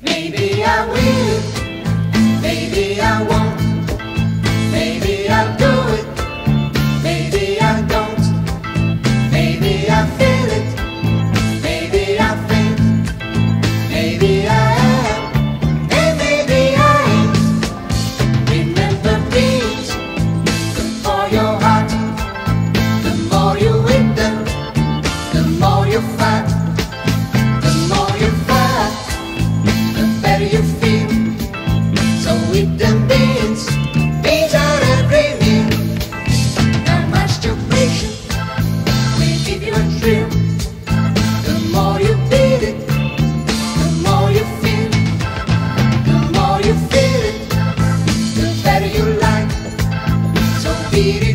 Maybe I will. better you like. So beat it.